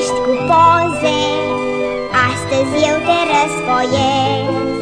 ești cu poze Astăzi eu te răsfoiesc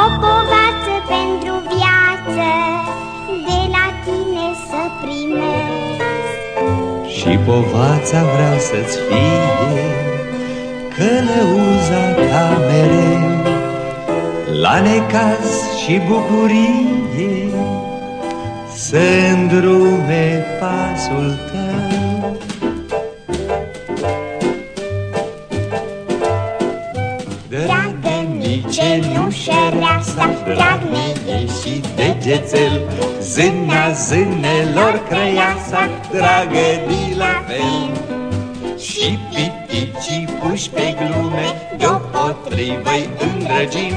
O povață pentru viață De la tine să primesc. Și povața vreau să-ți fie Călăuza ta mereu. La necaz și bucurie Să îndrume pasul tău degețel, Zâna zânelor crăiasa, dragă de la fel. Și piticii puși pe glume, deopotrivă-i îndrăgim,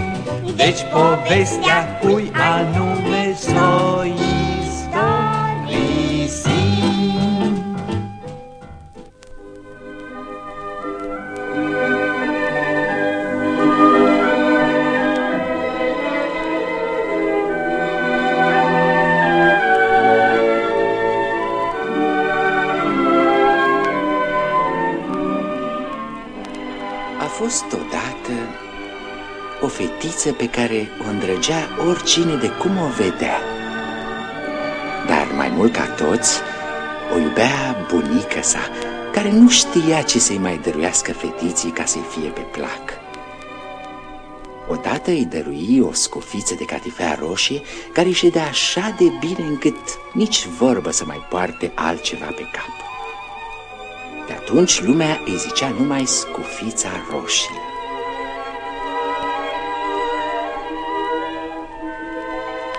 Deci povestea cui anume fetiță pe care o îndrăgea oricine de cum o vedea. Dar mai mult ca toți, o iubea bunica sa Care nu știa ce să-i mai dăruiască fetiții ca să-i fie pe plac. Odată îi dărui o scofiță de catifea roșie Care îi ședea așa de bine încât nici vorbă să mai poarte altceva pe cap. De atunci lumea îi zicea numai scofița roșie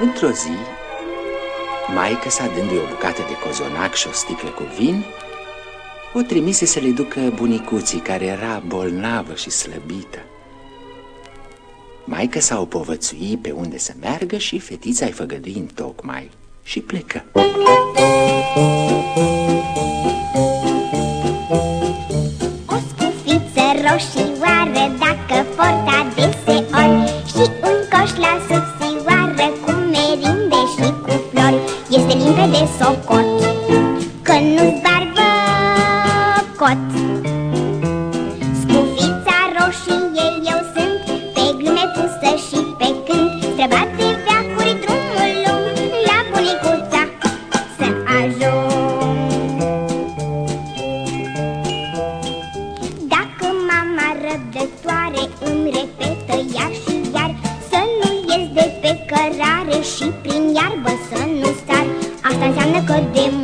Într-o zi, maică sa dându-i o bucată de cozonac și o sticlă cu vin, o trimise să le ducă bunicuții care era bolnavă și slăbită. Maică sa o povățui pe unde să meargă și fetița îi făgădui în tocmai și plecă. O scufiță roșioară dacă porta deseori și un coș la subțioară este limpede socot Că nu-ți barbă cot Scufița roșie eu sunt Pe glume pusă și pe cânt Străbat de veacuri drumul lung La bunicuța să ajung. Dacă mama răbdătoare îmi repetă iar și iar Să nu ies de pe cărare și prin iarbă înseamnă că de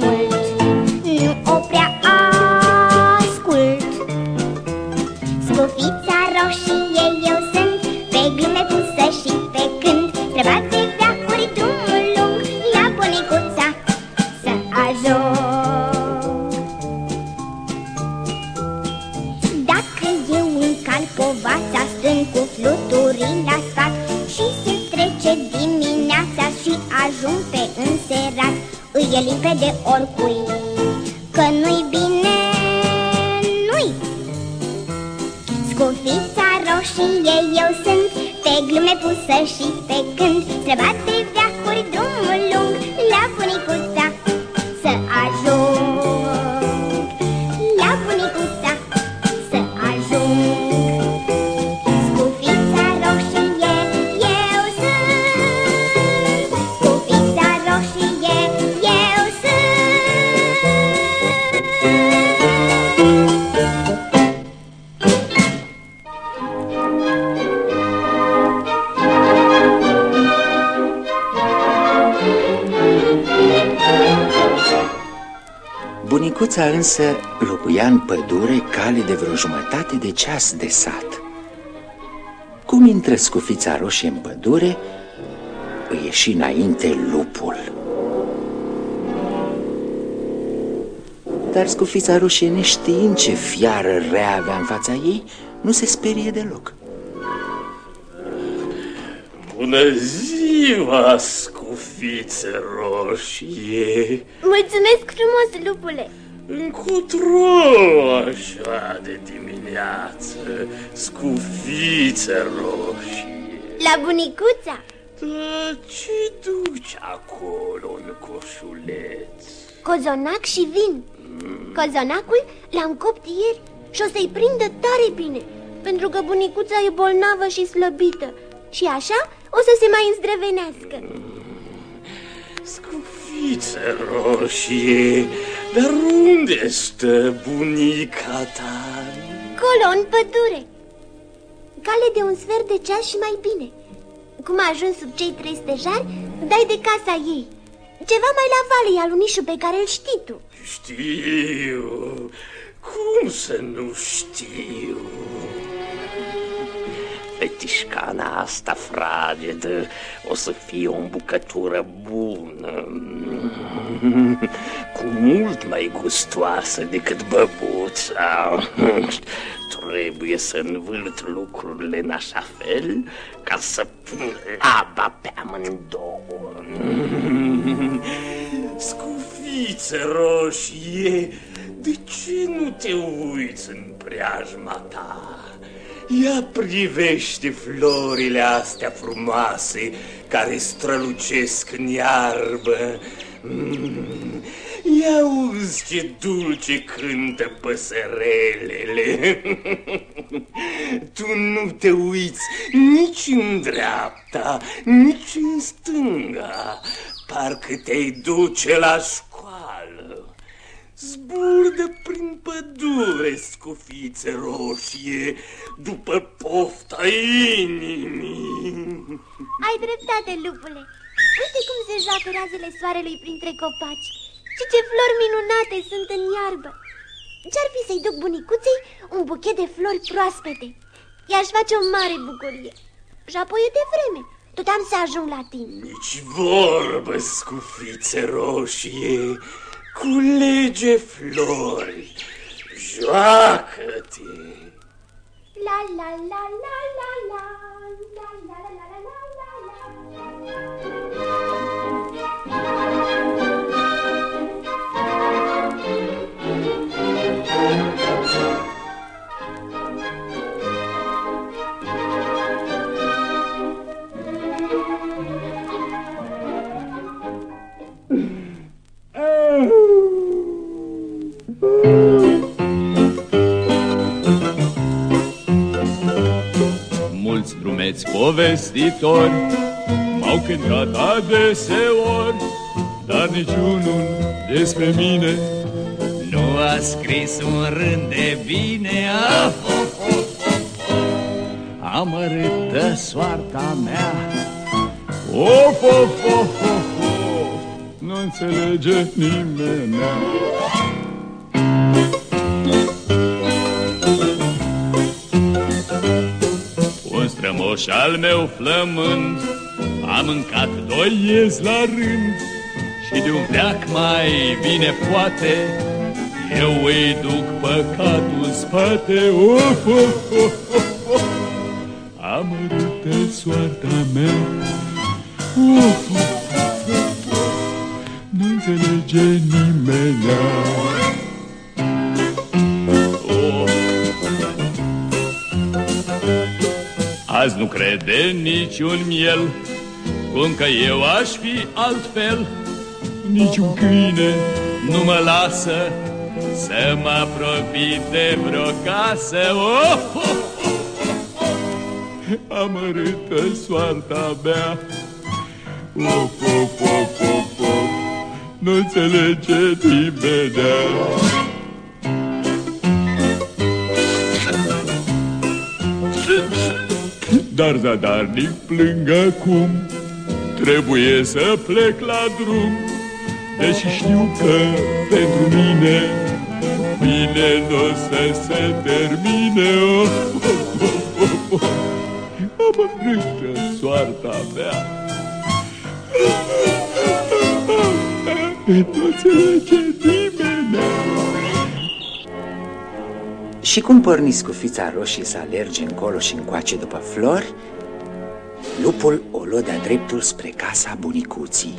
e limpede oricui Că nu-i bine, nu-i. Scufița roșie eu sunt Pe glume pusă și pe când Străbat de Micuța însă locuia în pădure cale de vreo jumătate de ceas de sat. Cum intră scufița roșie în pădure, îi ieși înainte lupul. Dar scufița roșie, neștiind ce fiară rea avea în fața ei, nu se sperie deloc. Bună ziua, scufiță roșie! Mulțumesc frumos, lupule! Încotro așa de dimineață, scufiță roșie. La bunicuța? Da, ce duci acolo în coșuleț? Cozonac și vin. Mm. Cozonacul l-am copt ieri și o să-i prindă tare bine, pentru că bunicuța e bolnavă și slăbită. Și așa o să se mai îndrăvenească. Scufiță roșie, dar unde stă bunica ta? Colo, în pădure. Cale de un sfert de ceas și mai bine. Cum a ajuns sub cei trei stejari, dai de casa ei. Ceva mai la vale e alunișul pe care îl știi tu. Știu, cum să nu știu? Fetișcana asta fragedă o să fie o îmbucătură bună, cu mult mai gustoasă decât băbuța. Trebuie să învârt lucrurile în așa fel ca să pun laba pe amândouă. Scufiță roșie, de ce nu te uiți în preajma ta? Ia privește florile astea frumoase care strălucesc în iarbă. Mm. Ia uzi ce dulce cântă păsărelele. tu nu te uiți nici în dreapta, nici în stânga. Parcă te-ai duce la școală. Zburdă prin pădure, scufițe roșie, după pofta inimii. Ai dreptate, lupule. Uite cum se joacă razele soarelui printre copaci. Și ce flori minunate sunt în iarbă. Ce-ar fi să-i duc bunicuței un buchet de flori proaspete? I-aș face o mare bucurie. Și apoi e de vreme. Tot am să ajung la timp. Nici vorbă, scufițe roșie. Culege flori. Joacă-te. La la la la la la la la la la la la la Mulți drumeți povestitori M-au cântat adeseori Dar niciunul despre mine Nu a scris un rând de bine. Af, of, of, of, of. Amărâtă soarta mea. Of, of, of, of, of Nu înțelege nimeni Un strămoș al meu flămând A mâncat doi iezi la rând Și de un veac mai bine poate Eu îi duc păcatul în spate Of, of, of, of, of. Amărâtă soarta mea Of, of, of, of, of. Nu înțelege nimeni Azi nu crede niciun miel. Cum că eu aș fi altfel Niciun câine. Nu mă lasă Să mă apropii de vreo casă. Oh, oh, oh, oh, oh. Amărâtă soarta mea. Of, of, of, of, of. Nu înțelege nimeni Dar zadarnic plâng acum. Trebuie să plec la drum Deși știu că pentru mine Bine nu o să se termine. Oh, oh, oh, oh, oh. Amărâtă soarta mea. Nu înțelege nimeni Și cum porni cu fița roșie să alerge încolo și încoace după flori, lupul o luă de-a dreptul spre casa bunicuții.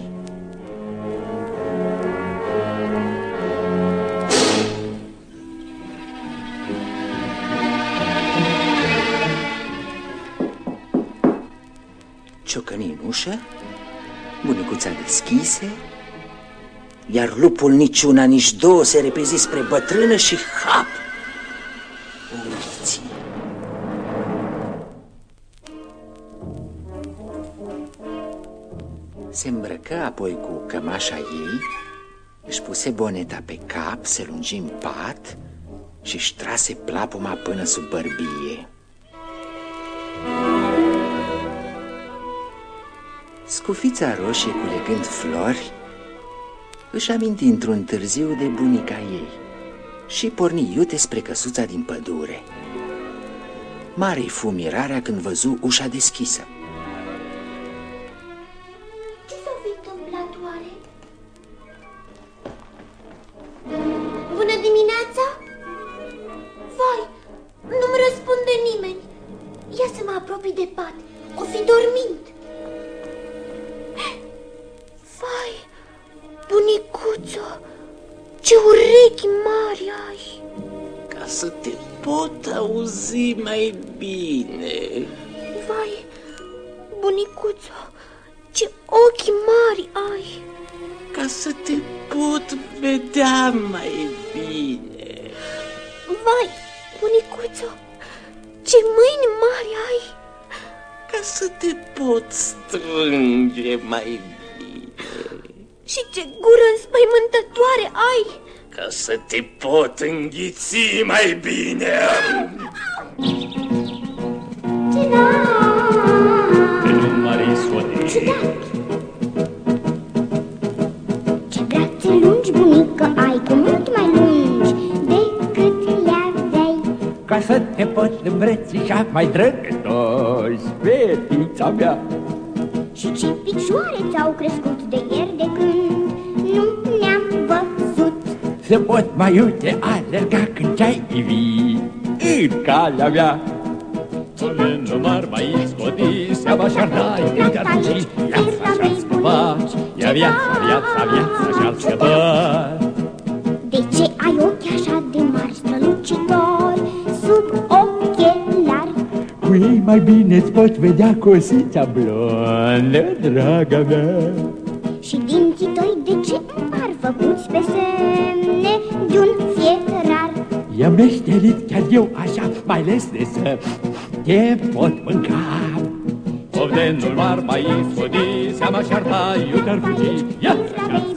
Ciocăni în ușă, bunicuța deschise, iar lupul nici una, nici două se repezi spre bătrână și hap! Se îmbrăcă apoi cu cămașa ei, își puse boneta pe cap, se lungi în pat și își trase plapuma până sub bărbie. Scufița roșie culegând flori își aminti într-un târziu de bunica ei și porni iute spre căsuța din pădure. Mare-i fu mirarea când văzu ușa deschisă. Te pot vedea mai bine. Vai, bunicuțo, ce mâini mari ai! Ca să te pot strânge mai bine. Și ce gură înspăimântătoare ai! Ca să te pot înghiți mai bine. Pe drum mare scoate lungi, bunică, ai cu mult mai lungi decât le aveai Ca să te pot îmbrățișa mai drăgătos, fetița mea. Și ce picioare ți-au crescut de ieri de când nu ne-am văzut. Să pot mai iute alerga când ce-ai ivi în calea mea. În mari mai scoti Seama și-ar da Iute atunci Viața și-ar scăpa Ia viața, viața, viața și-ar scăpa De ce ai ochi așa de mari strălucitori sub ochelari? Cu ei mai bine-ți pot vedea cosița blondă, draga mea Și dinții tăi de ce îmi par făcuți pe semne de un fierar? I-am meșterit chiar eu așa, mai ales de să te pot mânca Ovdenul mar mai scoti Seama și-ar da Iute-ar fugi Viața și-ar scăpa Ceva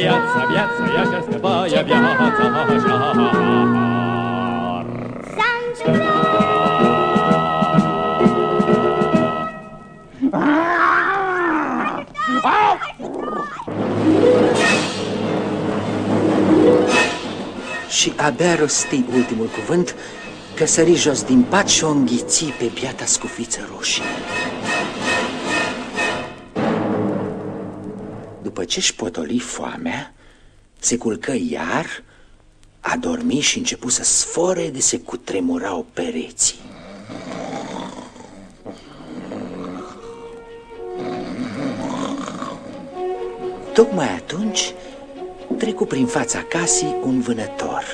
Viața, viața, ea și-ar scăpa Ia viața și-ar S-a întâmplat Și abia rosti ultimul cuvânt că sări jos din pat și o înghiți pe biata scufiță roșie. După ce își potoli foamea, se culcă iar, a dormit și începu să sfore de se cutremurau pereții. Tocmai atunci trecu prin fața casei un vânător.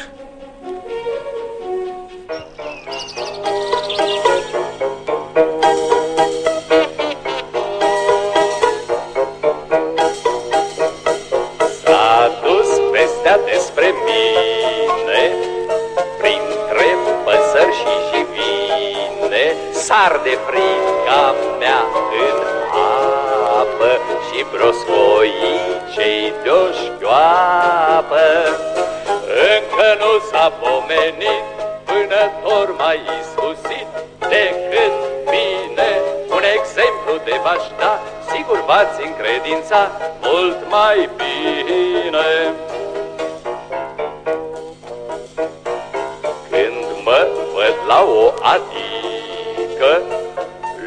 Mult mai bine. Când mă văd la o adică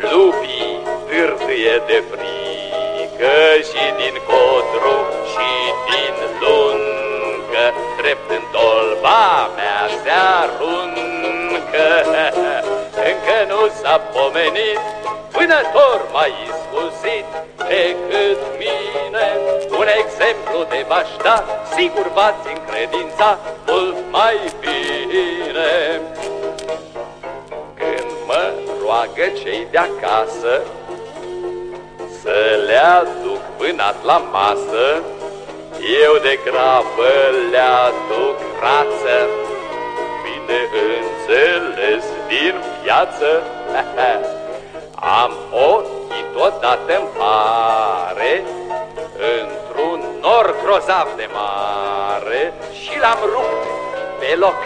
Lupii târâie de frică Și din codru și din luncă Drept în tolba mea se aruncă. Încă nu s-a pomenit Vânător mai iscusit decât mine Un exemplu de v-aș da Sigur v-ați încredința mult mai bine. Când mă roagă cei de acasă Să le aduc vânat la masă Eu de grabă le aduc brață Bine înțeles din viață Am ochii totodată în pare Într-un nor grozav de mare Și l-am rupt pe loc.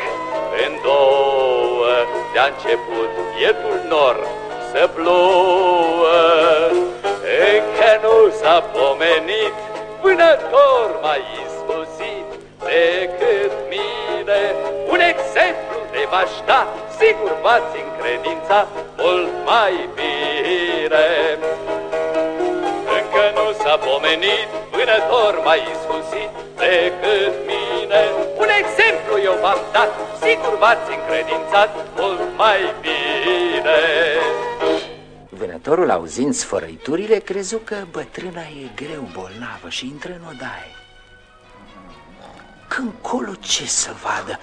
În două De-a început bietul nor să plouă. Încă nu s-a pomenit vânător mai iscusit decât mine. Un exemplu de v-aș da, sigur v-ați încredința mult mai bine Încă nu s-a pomenit vânător mai iscusit decât mine Un exemplu eu v-am dat, sigur v-ați încredințat mult mai bine Vânătorul, auzind sfărăiturile, crezu că bătrâna e greu bolnavă și intră în odaie. Când colo ce să vadă?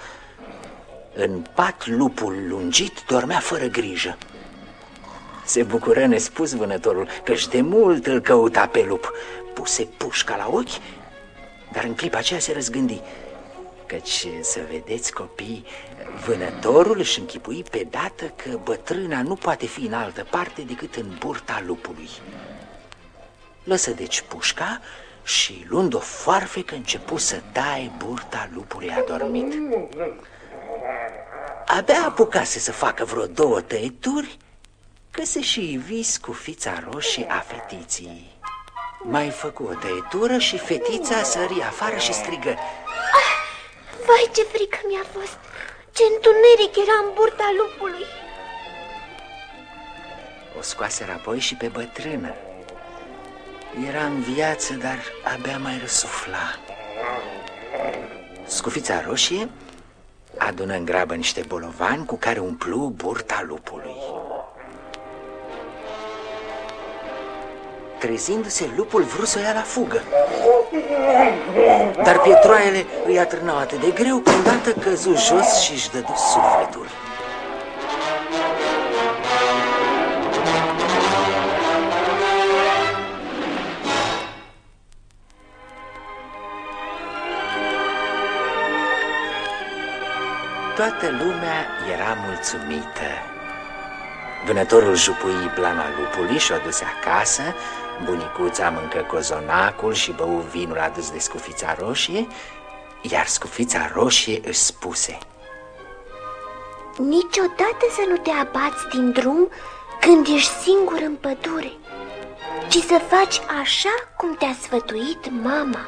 În pat lupul lungit dormea fără grijă. Se bucură nespus vânătorul, căci de mult îl căuta pe lup. Puse pușca la ochi, dar în clipa aceea se răzgândi. Căci, să vedeți, copii, vânătorul își închipui pe dată că bătrâna nu poate fi în altă parte decât în burta lupului. Lăsă deci pușca și, luând o foarfecă, începu să taie burta lupului adormit. Abia apucase să facă vreo două tăieturi, că se și ivi scufița roșie a fetiții. Mai făcu o tăietură și fetița sări afară și strigă ah, Vai, ce frică mi-a fost! Ce întuneric era în burta lupului! O scoase apoi și pe bătrână. Era în viață, dar abia mai răsufla. Scufița roșie adună în grabă niște bolovani cu care umplu burta lupului. Trezindu-se, lupul vrut să ia la fugă. Dar pietroaiele îi atrânau atât de greu că îndată căzu jos și își dădu sufletul. Toată lumea era mulțumită. Vânătorul jupui blana lupului și o duse acasă, bunicuța mâncă cozonacul și bău vinul adus de scufița roșie, iar scufița roșie își spuse Niciodată să nu te abați din drum când ești singur în pădure, ci să faci așa cum te-a sfătuit mama.